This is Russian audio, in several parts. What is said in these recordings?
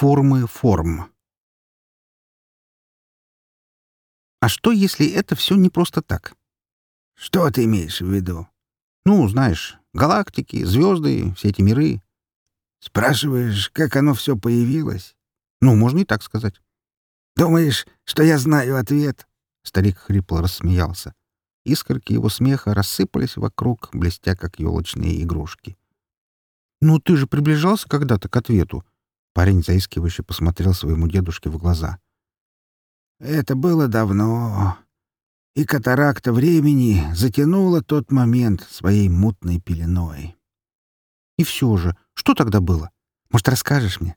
формы форм. А что, если это все не просто так? Что ты имеешь в виду? Ну, знаешь, галактики, звезды, все эти миры. Спрашиваешь, как оно все появилось? Ну, можно и так сказать. Думаешь, что я знаю ответ? Старик хрипло рассмеялся. Искорки его смеха рассыпались вокруг, блестя, как елочные игрушки. «Ну, ты же приближался когда-то к ответу?» Парень заискивающе посмотрел своему дедушке в глаза. «Это было давно, и катаракта времени затянула тот момент своей мутной пеленой». «И все же, что тогда было? Может, расскажешь мне?»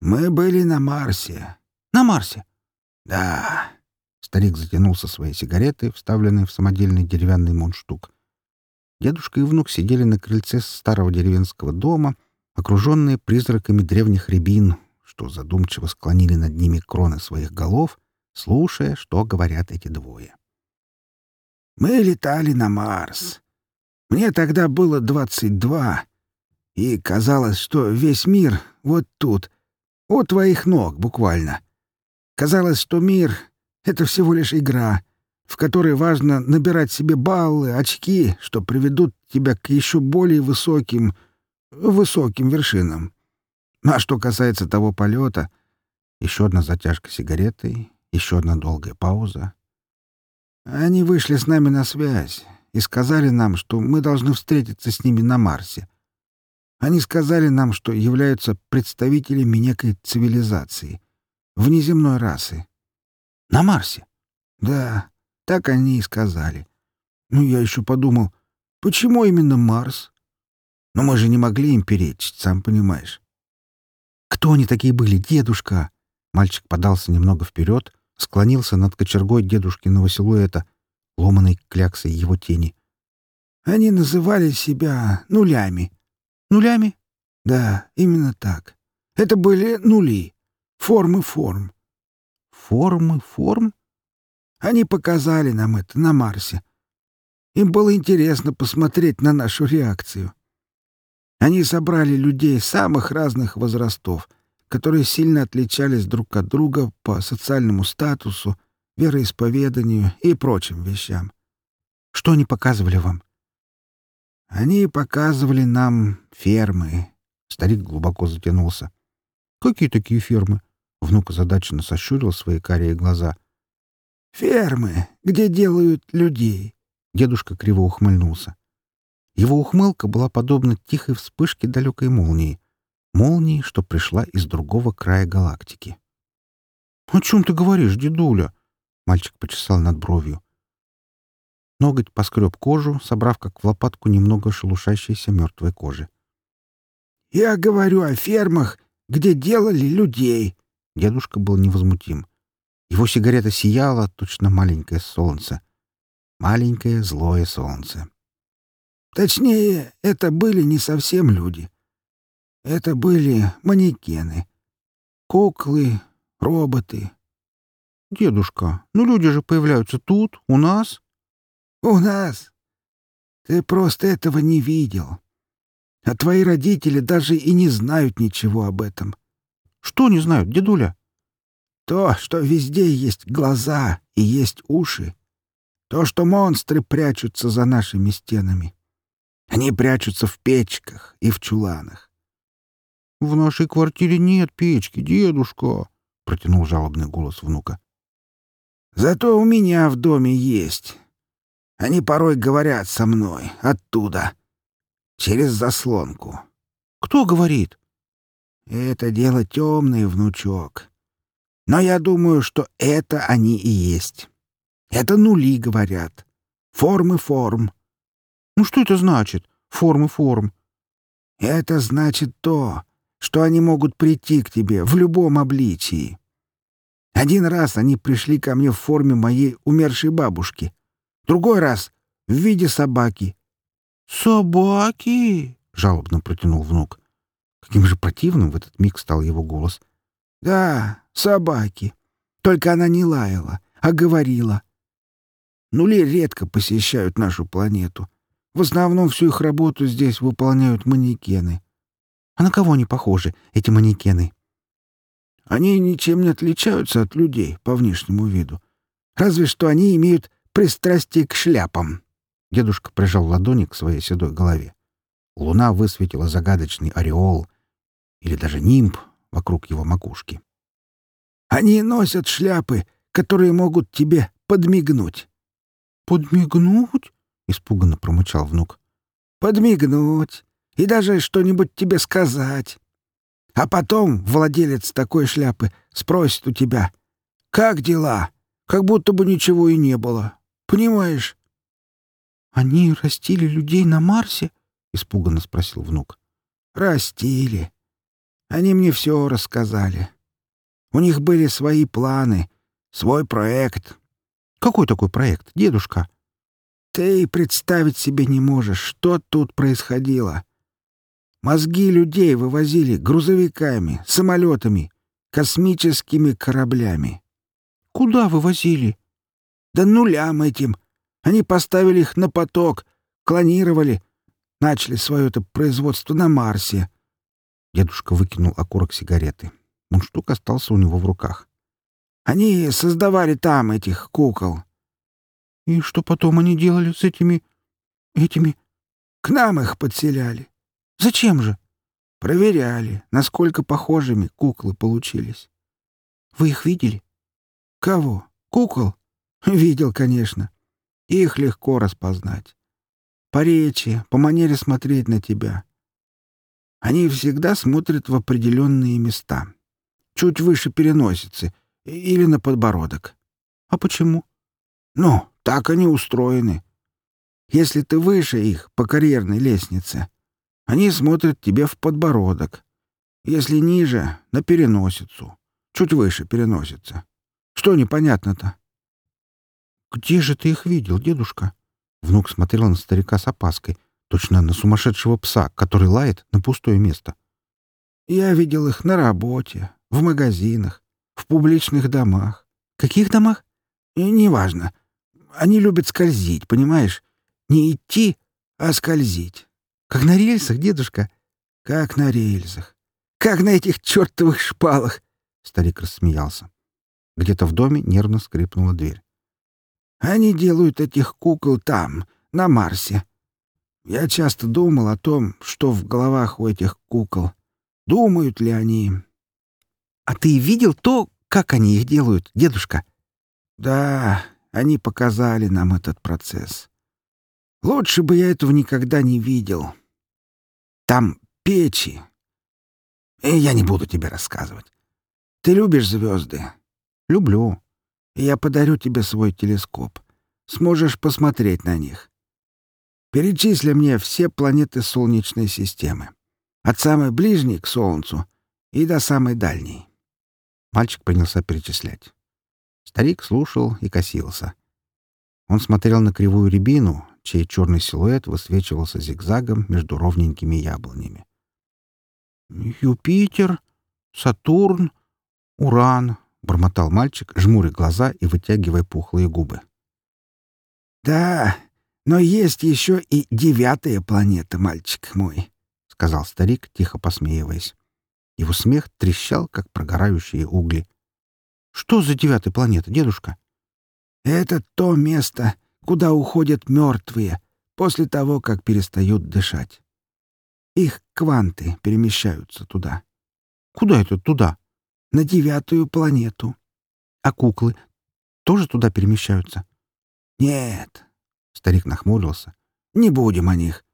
«Мы были на Марсе». «На Марсе?» «Да». Старик затянулся своей сигаретой, вставленной в самодельный деревянный мундштук. Дедушка и внук сидели на крыльце старого деревенского дома, окруженные призраками древних рябин, что задумчиво склонили над ними кроны своих голов, слушая, что говорят эти двое. «Мы летали на Марс. Мне тогда было двадцать два, и казалось, что весь мир вот тут, у твоих ног буквально. Казалось, что мир — это всего лишь игра, в которой важно набирать себе баллы, очки, что приведут тебя к еще более высоким, высоким вершинам. А что касается того полета, еще одна затяжка сигаретой, еще одна долгая пауза. Они вышли с нами на связь и сказали нам, что мы должны встретиться с ними на Марсе. Они сказали нам, что являются представителями некой цивилизации, внеземной расы. На Марсе? Да. Так они и сказали. Ну, я еще подумал, почему именно Марс? Но мы же не могли им перечить, сам понимаешь. Кто они такие были, дедушка? Мальчик подался немного вперед, склонился над кочергой дедушкиного силуэта, ломаной кляксой его тени. Они называли себя нулями. Нулями? Да, именно так. Это были нули. Формы форм. Формы форм? Они показали нам это на Марсе. Им было интересно посмотреть на нашу реакцию. Они собрали людей самых разных возрастов, которые сильно отличались друг от друга по социальному статусу, вероисповеданию и прочим вещам. Что они показывали вам? Они показывали нам фермы. Старик глубоко затянулся. Какие такие фермы? Внук озадаченно сощурил свои карие глаза — Фермы, где делают людей. Дедушка криво ухмыльнулся. Его ухмылка была подобна тихой вспышке далекой молнии. Молнии, что пришла из другого края галактики. «О чем ты говоришь, дедуля?» Мальчик почесал над бровью. Ноготь поскреб кожу, собрав как в лопатку немного шелушащейся мертвой кожи. «Я говорю о фермах, где делали людей». Дедушка был невозмутим. Его сигарета сияла, точно маленькое солнце. Маленькое злое солнце. Точнее, это были не совсем люди. Это были манекены. Куклы, роботы. Дедушка, ну люди же появляются тут, у нас. У нас? Ты просто этого не видел. А твои родители даже и не знают ничего об этом. Что не знают, дедуля? То, что везде есть глаза и есть уши. То, что монстры прячутся за нашими стенами. Они прячутся в печках и в чуланах. — В нашей квартире нет печки, дедушка, — протянул жалобный голос внука. — Зато у меня в доме есть. Они порой говорят со мной оттуда, через заслонку. — Кто говорит? — Это дело темное, внучок. Но я думаю, что это они и есть. Это нули, говорят. Формы форм. Ну что это значит? Формы форм. Это значит то, что они могут прийти к тебе в любом обличии. Один раз они пришли ко мне в форме моей умершей бабушки. Другой раз — в виде собаки. «Собаки!» — жалобно протянул внук. Каким же противным в этот миг стал его голос. «Да, собаки. Только она не лаяла, а говорила. Нули редко посещают нашу планету. В основном всю их работу здесь выполняют манекены. А на кого они похожи, эти манекены? Они ничем не отличаются от людей по внешнему виду. Разве что они имеют пристрастие к шляпам. Дедушка прижал ладони к своей седой голове. Луна высветила загадочный ореол или даже нимб вокруг его макушки. «Они носят шляпы, которые могут тебе подмигнуть». «Подмигнуть?» — испуганно промычал внук. «Подмигнуть и даже что-нибудь тебе сказать. А потом владелец такой шляпы спросит у тебя, «Как дела?» Как будто бы ничего и не было. Понимаешь?» «Они растили людей на Марсе?» — испуганно спросил внук. «Растили. Они мне все рассказали. У них были свои планы, свой проект». «Какой такой проект, дедушка?» «Ты представить себе не можешь, что тут происходило. Мозги людей вывозили грузовиками, самолетами, космическими кораблями. Куда вывозили? Да нулям этим. Они поставили их на поток, клонировали, начали свое это производство на Марсе. Дедушка выкинул окурок сигареты. Мундштук остался у него в руках. Они создавали там этих кукол. И что потом они делали с этими... этими... К нам их подселяли. Зачем же? Проверяли, насколько похожими куклы получились. Вы их видели? Кого? Кукол? Видел, конечно. Их легко распознать. По речи, по манере смотреть на тебя. Они всегда смотрят в определенные места. Чуть выше переносицы или на подбородок. А почему? Ну, так они устроены. Если ты выше их по карьерной лестнице, они смотрят тебе в подбородок. Если ниже — на переносицу. Чуть выше переносица. Что непонятно-то? Где же ты их видел, дедушка? Внук смотрел на старика с опаской, точно на сумасшедшего пса, который лает на пустое место. Я видел их на работе, в магазинах, в публичных домах. Каких домах? Неважно. Они любят скользить, понимаешь? Не идти, а скользить. Как на рельсах, дедушка? Как на рельсах. Как на этих чертовых шпалах. Старик рассмеялся. Где-то в доме нервно скрипнула дверь. «Они делают этих кукол там, на Марсе. Я часто думал о том, что в головах у этих кукол. Думают ли они...» «А ты видел то, как они их делают, дедушка?» «Да, они показали нам этот процесс. Лучше бы я этого никогда не видел. Там печи. И я не буду тебе рассказывать. Ты любишь звезды?» Люблю. Я подарю тебе свой телескоп. Сможешь посмотреть на них. Перечисли мне все планеты Солнечной системы. От самой ближней к Солнцу и до самой дальней. Мальчик принялся перечислять. Старик слушал и косился. Он смотрел на кривую рябину, чей черный силуэт высвечивался зигзагом между ровненькими яблонями. «Юпитер, Сатурн, Уран, — бормотал мальчик, жмуря глаза и вытягивая пухлые губы. «Да, но есть еще и девятая планета, мальчик мой», — сказал старик, тихо посмеиваясь. Его смех трещал, как прогорающие угли. «Что за девятая планета, дедушка?» «Это то место, куда уходят мертвые после того, как перестают дышать. Их кванты перемещаются туда». «Куда это туда?» на девятую планету. А куклы тоже туда перемещаются? Нет. Старик нахмурился. Не будем о них.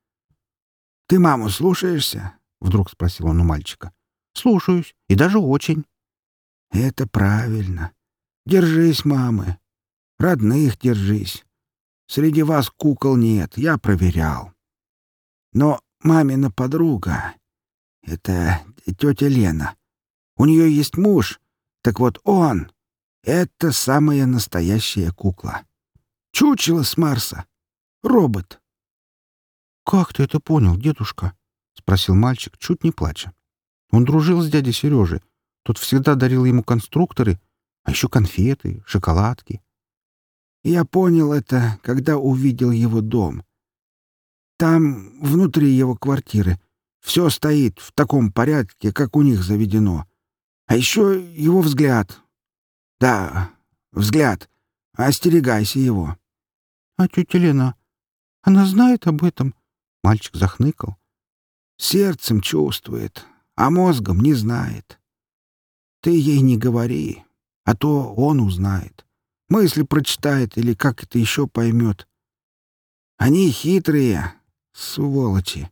Ты маму слушаешься? Вдруг спросил он у мальчика. Слушаюсь. И даже очень. Это правильно. Держись, мамы. Родных держись. Среди вас кукол нет, я проверял. Но мамина подруга — это тетя Лена — у нее есть муж. Так вот он — это самая настоящая кукла. Чучело с Марса. Робот. «Как ты это понял, дедушка?» — спросил мальчик, чуть не плача. Он дружил с дядей Сережей. Тот всегда дарил ему конструкторы, а еще конфеты, шоколадки. Я понял это, когда увидел его дом. Там, внутри его квартиры, все стоит в таком порядке, как у них заведено. А еще его взгляд. Да, взгляд. Остерегайся его. — А тетя Лена, она знает об этом? Мальчик захныкал. — Сердцем чувствует, а мозгом не знает. Ты ей не говори, а то он узнает. Мысли прочитает или как это еще поймет. Они хитрые, сволочи.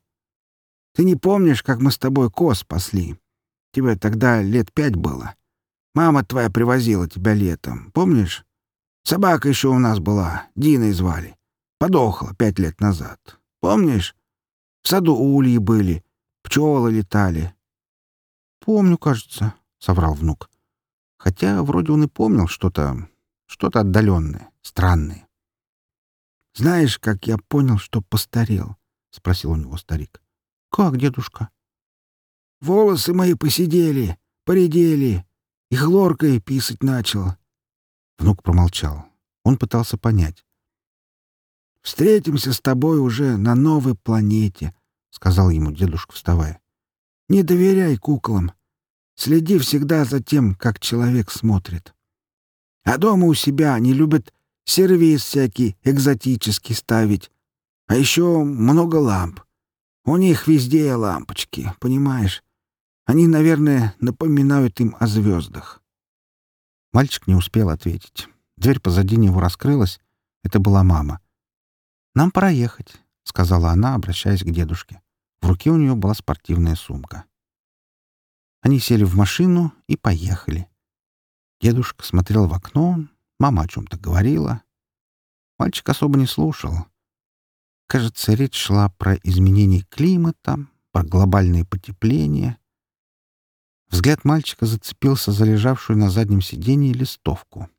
Ты не помнишь, как мы с тобой коз спасли? Тебе тогда лет пять было. Мама твоя привозила тебя летом, помнишь? Собака еще у нас была, Диной звали. Подохла пять лет назад. Помнишь? В саду ульи были, пчелы летали. — Помню, кажется, — соврал внук. Хотя вроде он и помнил что-то, что-то отдаленное, странное. — Знаешь, как я понял, что постарел? — спросил у него старик. — Как, дедушка? — Волосы мои посидели, поредели, и хлоркой писать начал. Внук промолчал. Он пытался понять. «Встретимся с тобой уже на новой планете», — сказал ему дедушка, вставая. «Не доверяй куклам. Следи всегда за тем, как человек смотрит. А дома у себя они любят сервис всякий экзотический ставить. А еще много ламп. У них везде лампочки, понимаешь? Они, наверное, напоминают им о звездах. Мальчик не успел ответить. Дверь позади него раскрылась. Это была мама. «Нам пора ехать», — сказала она, обращаясь к дедушке. В руке у нее была спортивная сумка. Они сели в машину и поехали. Дедушка смотрел в окно, мама о чем-то говорила. Мальчик особо не слушал. Кажется, речь шла про изменение климата, про глобальное потепление — Взгляд мальчика зацепился за лежавшую на заднем сиденье листовку.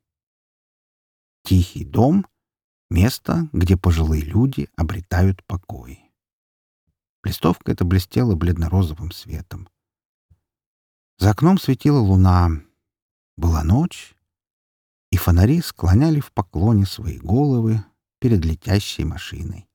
«Тихий дом — место, где пожилые люди обретают покой». Листовка эта блестела бледно-розовым светом. За окном светила луна. Была ночь, и фонари склоняли в поклоне свои головы перед летящей машиной.